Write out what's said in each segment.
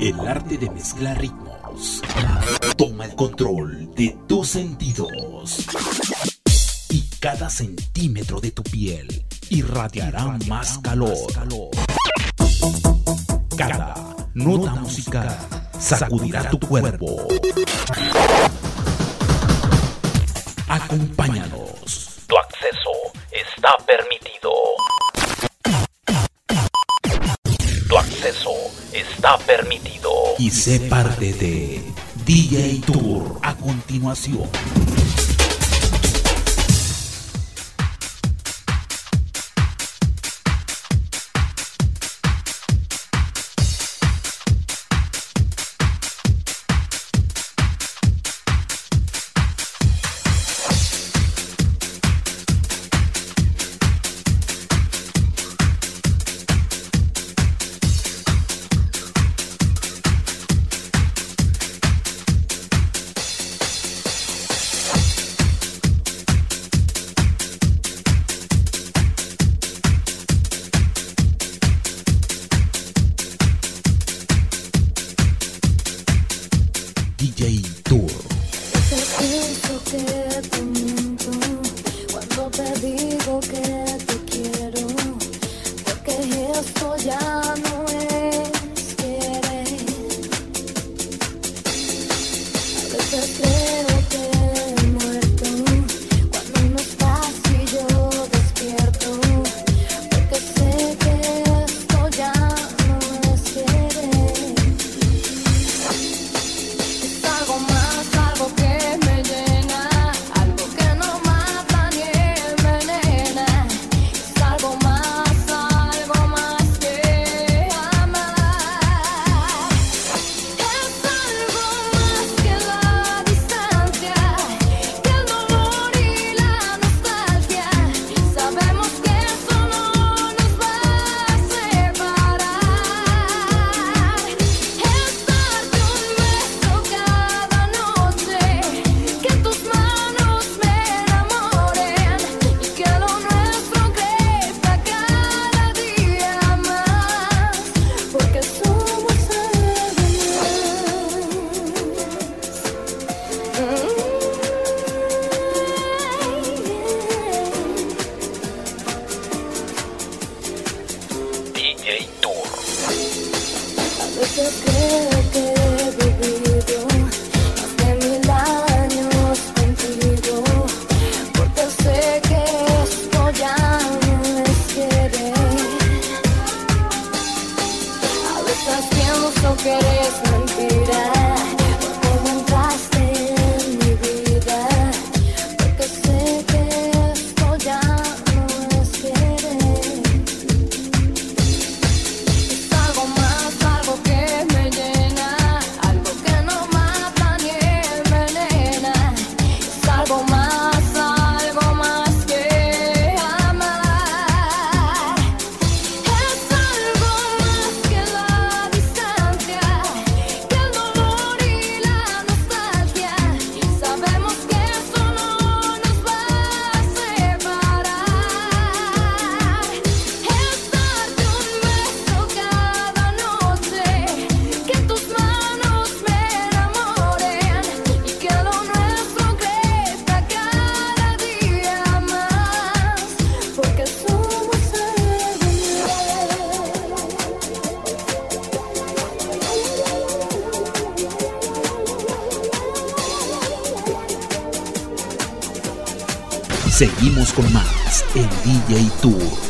El arte de mezclar ritmos. Toma el control de tus sentidos. Y cada centímetro de tu piel irradiará, más, calor. Cada nota musical sacudirá tu cuerpo. Acompáñanos. Tu acceso está permitido. Tu acceso está permitido. Y sé parte de DJ Tour a continuación. con más en DJ Tour.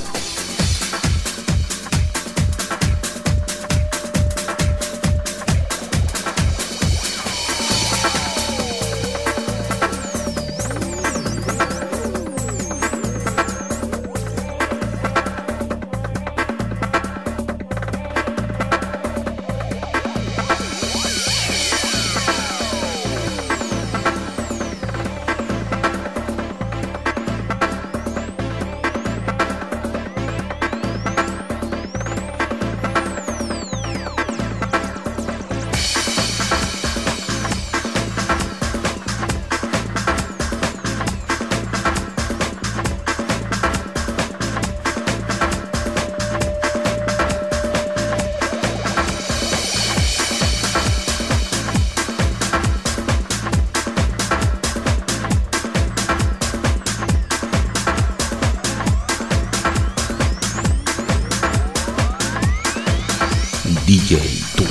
DJ Tour.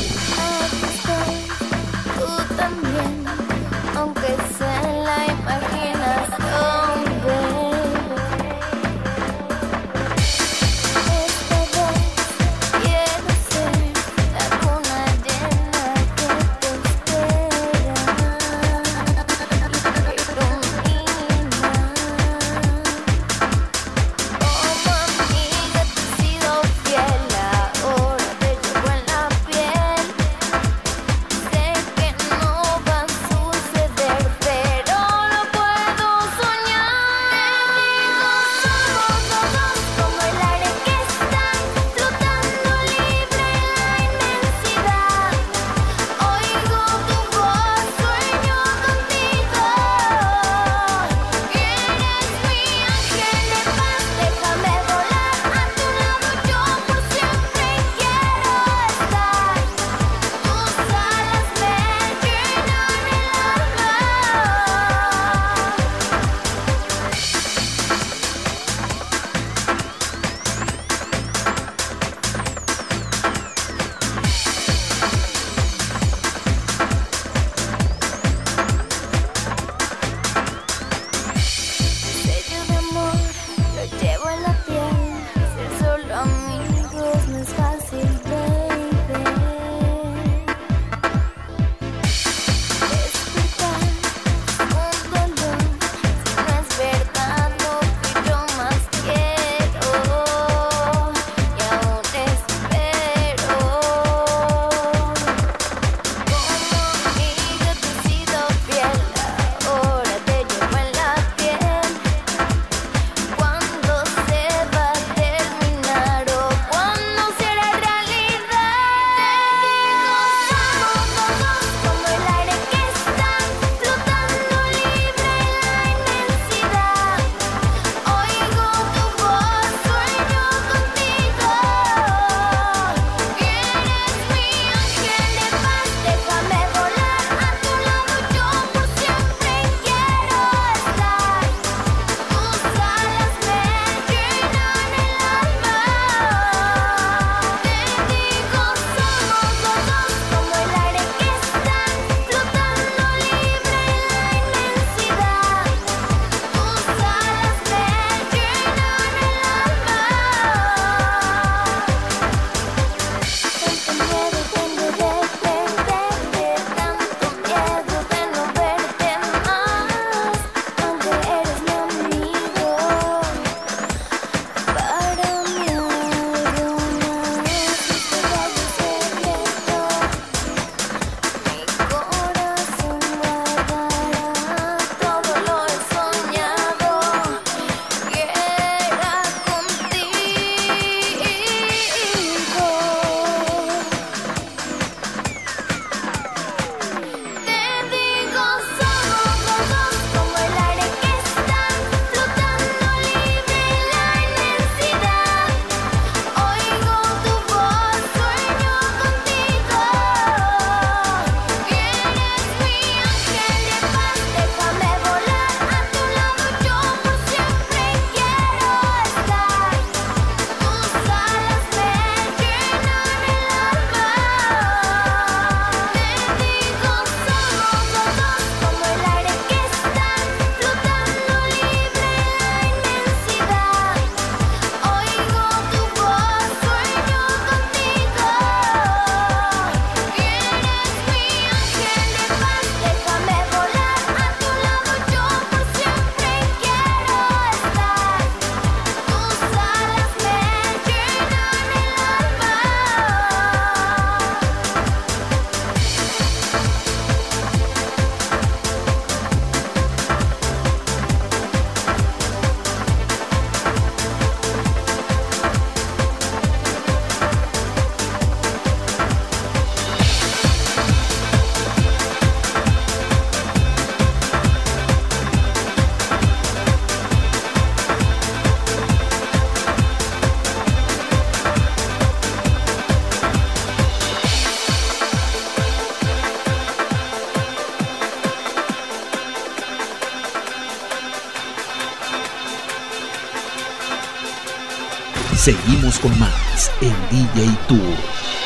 Seguimos con más en DJ Tour.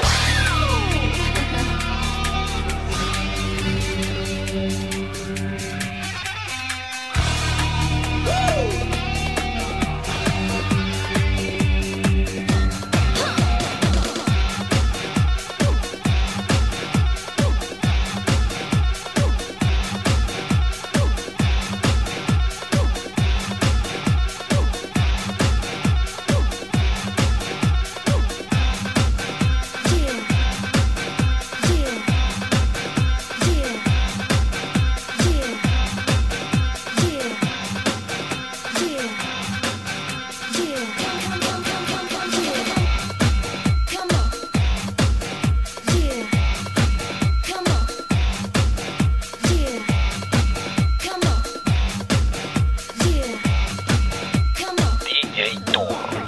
ト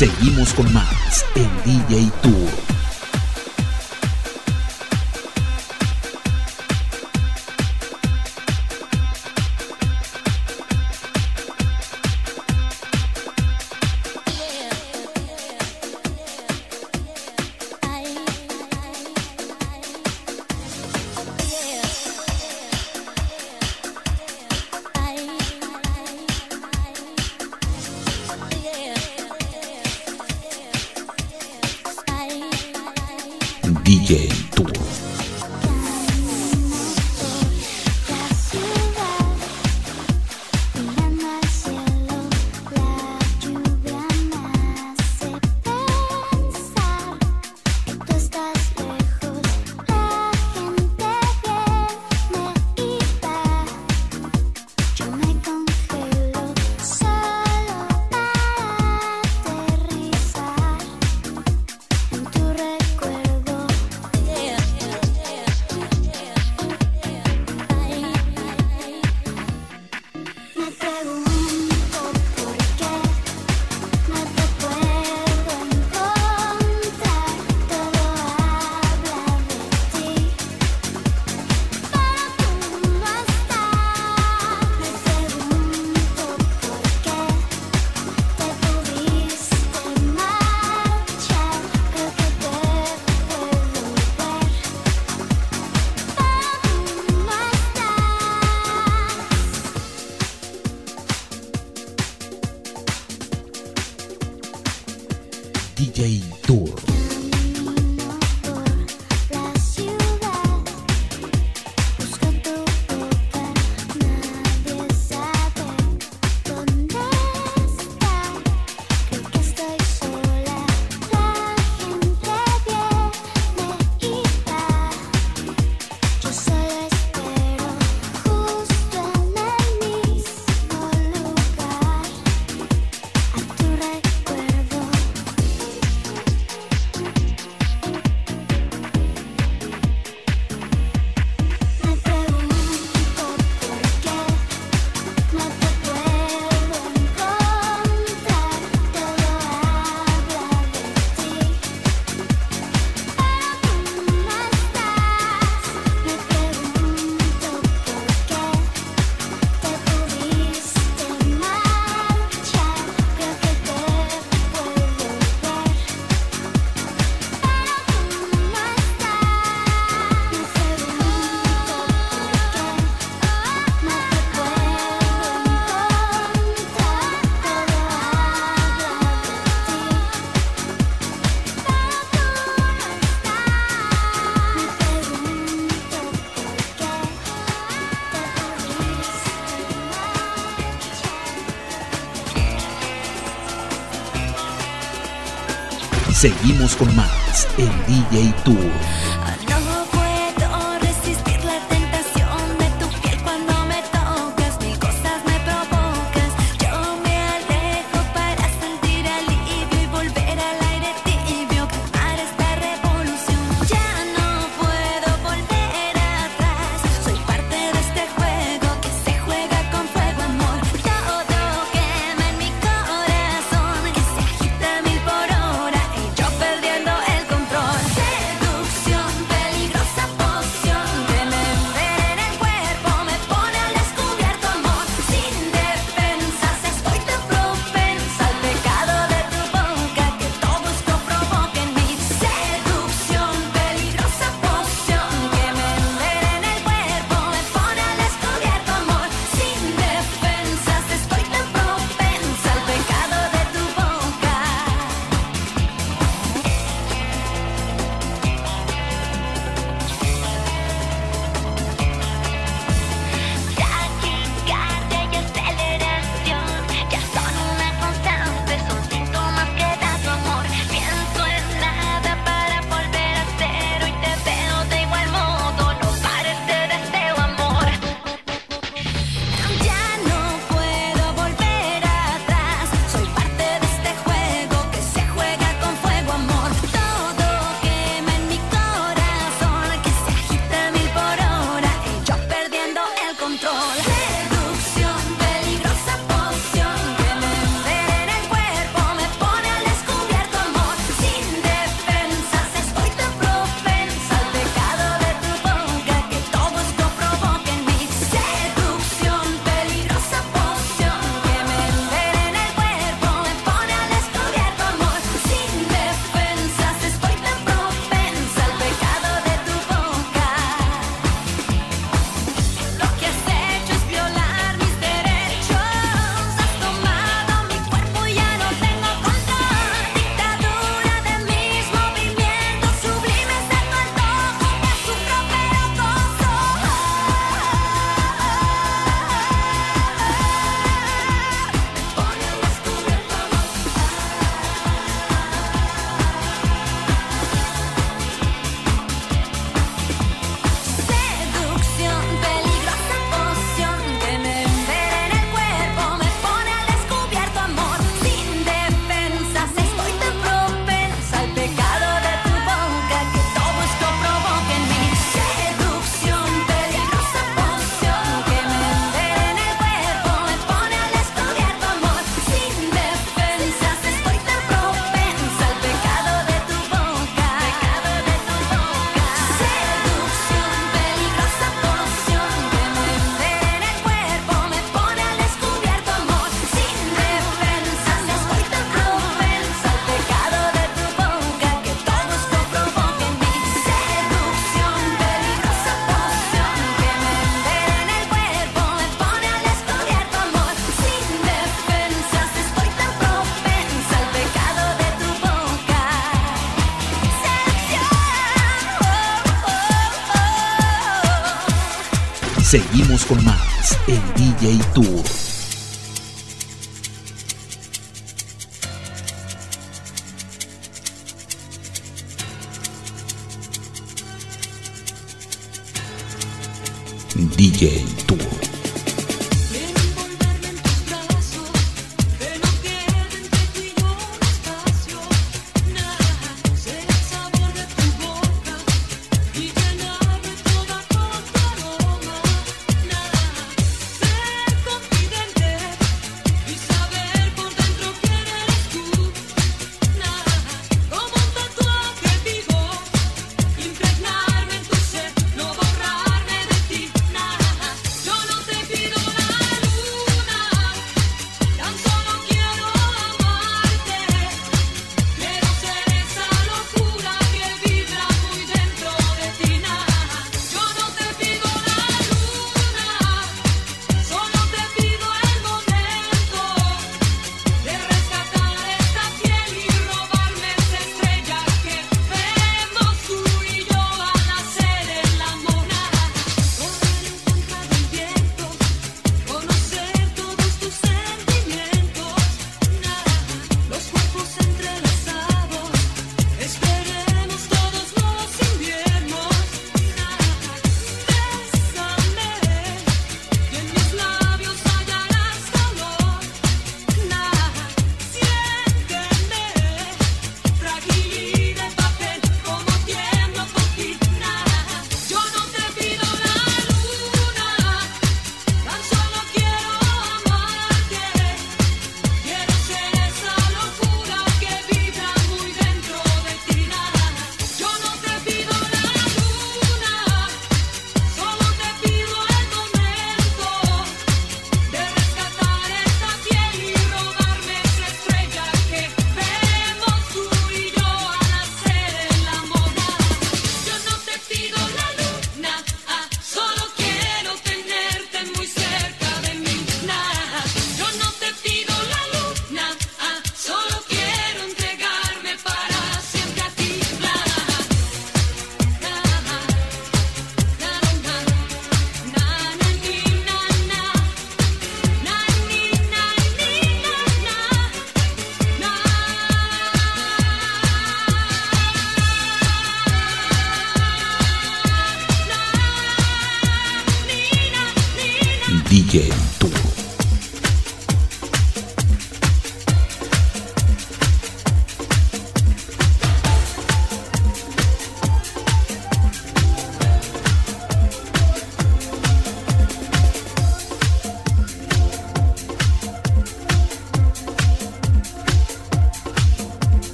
Seguimos con más en DJ Tour. Seguimos con más en DJ Tour. Con más en DJ Tour.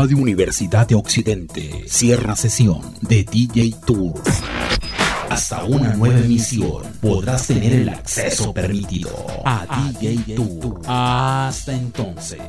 Radio Universidad de Occidente cierra sesión de DJ Tour. Hasta una nueva emisión podrás tener el acceso permitido a DJ Tour. Hasta entonces.